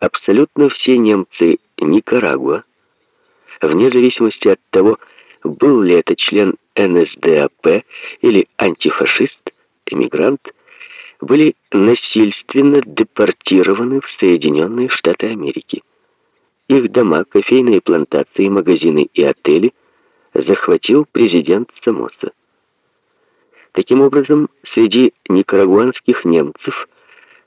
абсолютно все немцы Никарагуа, вне зависимости от того, был ли это член НСДАП или антифашист, эмигрант, были насильственно депортированы в Соединенные Штаты Америки. Их дома, кофейные плантации, магазины и отели захватил президент Самоса. Таким образом, среди никарагуанских немцев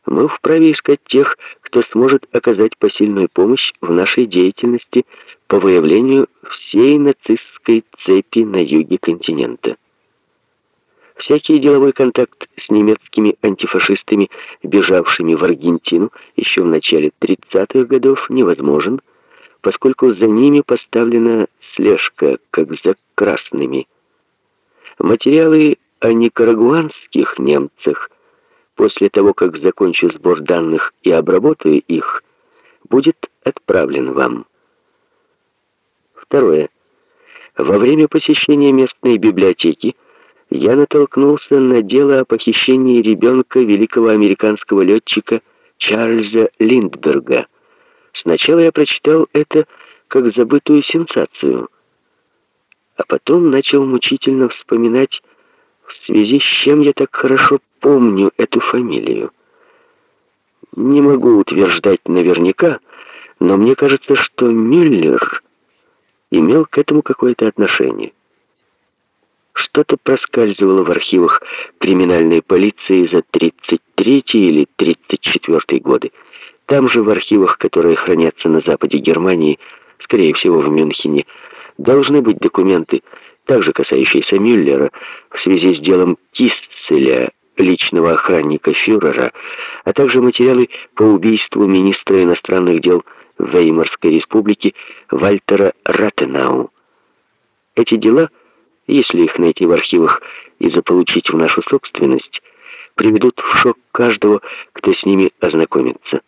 мы вправе искать тех, кто сможет оказать посильную помощь в нашей деятельности по выявлению всей нацистской цепи на юге континента. Всякий деловой контакт с немецкими антифашистами, бежавшими в Аргентину еще в начале 30-х годов, невозможен, поскольку за ними поставлена слежка, как за красными. Материалы о никарагуанских немцах после того, как закончу сбор данных и обработаю их, будет отправлен вам. Второе. Во время посещения местной библиотеки я натолкнулся на дело о похищении ребенка великого американского летчика Чарльза Линдберга. Сначала я прочитал это как забытую сенсацию, а потом начал мучительно вспоминать, в связи с чем я так хорошо помню эту фамилию. Не могу утверждать наверняка, но мне кажется, что Мюллер имел к этому какое-то отношение. Что-то проскальзывало в архивах криминальной полиции за 33 или 34 годы. Там же в архивах, которые хранятся на западе Германии, скорее всего в Мюнхене, должны быть документы, также касающиеся Мюллера, в связи с делом Кистцеля, личного охранника фюрера, а также материалы по убийству министра иностранных дел Веймарской республики Вальтера Ратенау. Эти дела – если их найти в архивах и заполучить в нашу собственность, приведут в шок каждого, кто с ними ознакомится.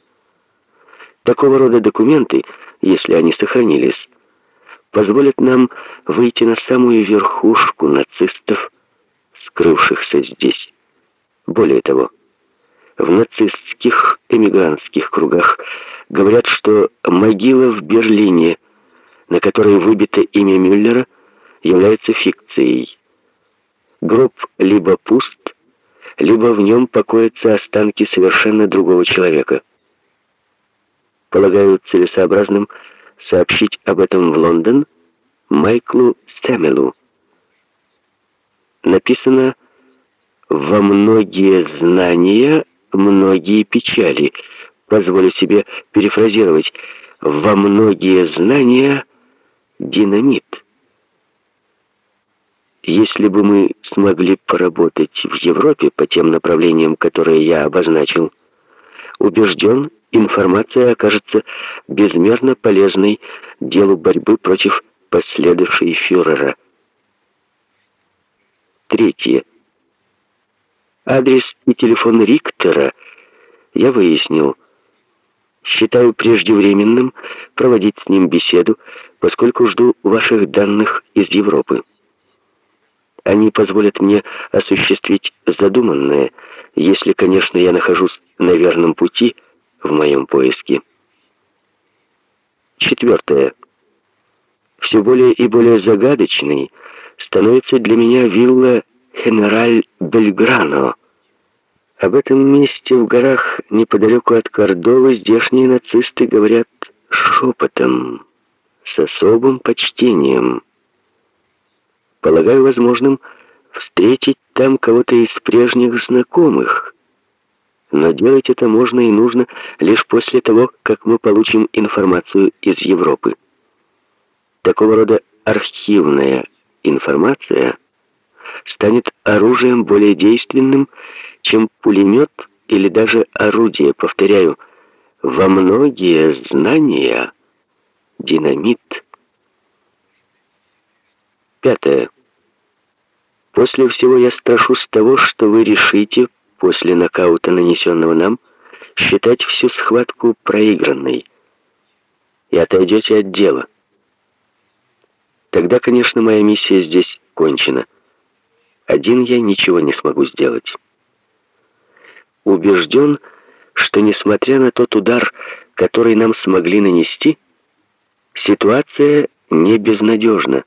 Такого рода документы, если они сохранились, позволят нам выйти на самую верхушку нацистов, скрывшихся здесь. Более того, в нацистских эмигрантских кругах говорят, что могила в Берлине, на которой выбито имя Мюллера, является фикцией. Гроб либо пуст, либо в нем покоятся останки совершенно другого человека. Полагаю целесообразным сообщить об этом в Лондон Майклу Стэмелу. Написано «Во многие знания, многие печали». Позволю себе перефразировать «Во многие знания динамит». Если бы мы смогли поработать в Европе по тем направлениям, которые я обозначил, убежден, информация окажется безмерно полезной делу борьбы против последовавшей фюрера. Третье. Адрес и телефон Риктора я выяснил. Считаю преждевременным проводить с ним беседу, поскольку жду ваших данных из Европы. Они позволят мне осуществить задуманное, если, конечно, я нахожусь на верном пути в моем поиске. Четвертое. Все более и более загадочной становится для меня вилла Генераль Бельграно. Об этом месте в горах неподалеку от Кордовы здешние нацисты говорят шепотом, с особым почтением. Полагаю возможным встретить там кого-то из прежних знакомых. Но делать это можно и нужно лишь после того, как мы получим информацию из Европы. Такого рода архивная информация станет оружием более действенным, чем пулемет или даже орудие, повторяю, во многие знания динамит – Пятое. После всего я страшусь того, что вы решите, после нокаута, нанесенного нам, считать всю схватку проигранной и отойдете от дела. Тогда, конечно, моя миссия здесь кончена. Один я ничего не смогу сделать. Убежден, что несмотря на тот удар, который нам смогли нанести, ситуация не безнадежна.